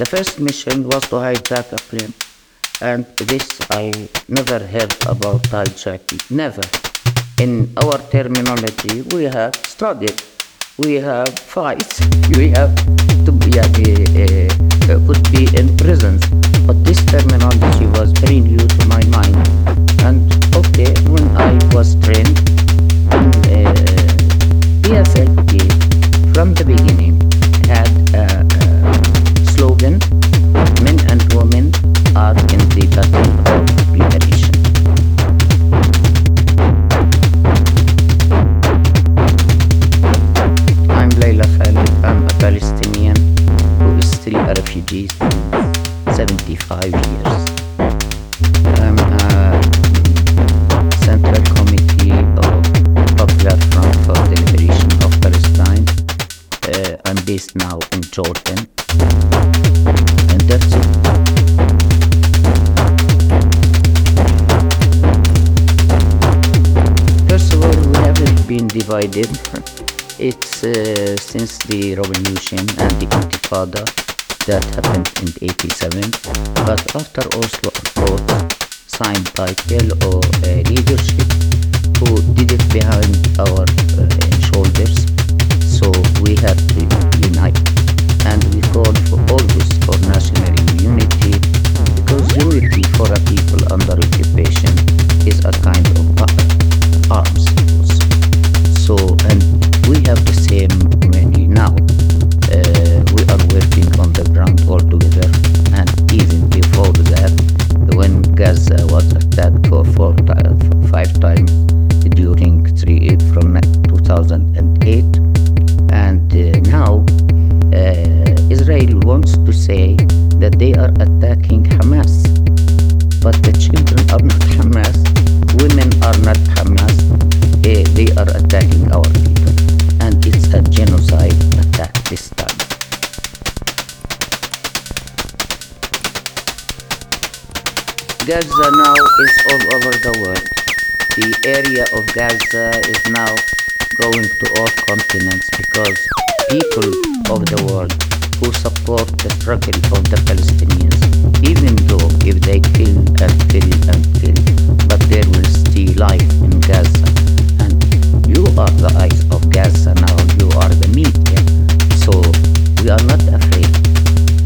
The first mission was to hijack a plane. And this I never heard about hijacking. Never. In our terminology, we have studied, we have fights, we have to be, uh, uh, could be in prisons. But this terminology was very new to my mind. It's uh, since the revolution and the Intifada that happened in 87. But after Oslo Accord, signed by PLO uh, leadership, who did it behind our uh, 2008, and uh, now uh, Israel wants to say that they are attacking Hamas, but the children are not Hamas, women are not Hamas, they are attacking our people, and it's a genocide attack this time. Gaza now is all over the world. The area of Gaza is now going to all continents because people of the world who support the struggle of the Palestinians, even though if they kill and kill and kill, but there will still life in Gaza. And you are the eyes of Gaza now, you are the media. So we are not afraid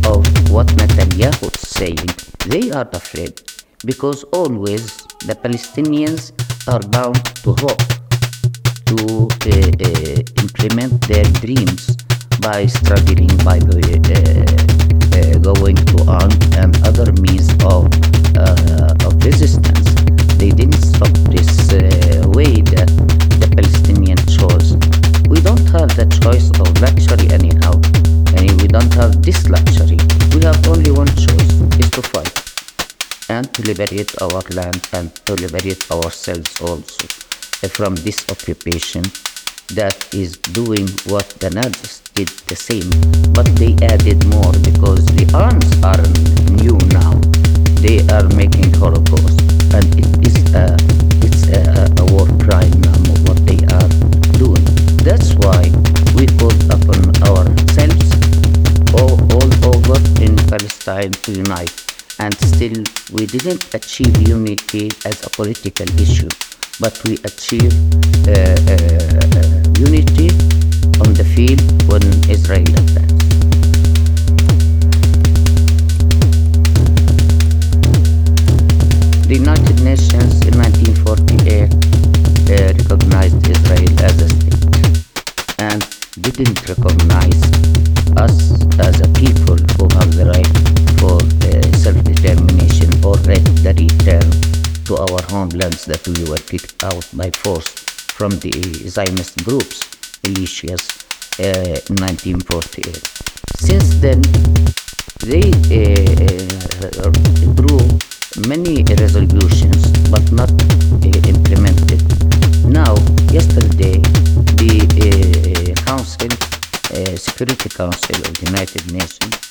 of what Netanyahu is saying. They are afraid because always the Palestinians are bound to hope to uh, uh, implement their dreams by struggling, by uh, going to armed and other means of, of resistance. They didn't stop this way that the Palestinian chose. We don't have the choice of luxury anyhow. And we don't have this luxury. We have only one choice, is to fight and to liberate our land and to liberate ourselves also from this occupation that is doing what the Nazis did the same, but they added more because the arms aren't new now. They are making Holocaust, and it is a it's a, a war crime now what they are doing. That's why we called upon ourselves all, all over in Palestine to unite and still we didn't achieve unity as a political issue, but we achieved uh, uh, uh, unity on the field when Israel attacked. The United Nations in 1948 uh, recognized Israel as a state and didn't recognize us that we were kicked out by force from the Zionist groups, militias, uh, in 1948. Since then, they uh, drew many resolutions but not uh, implemented. Now, yesterday, the uh, Council, uh, Security Council of the United Nations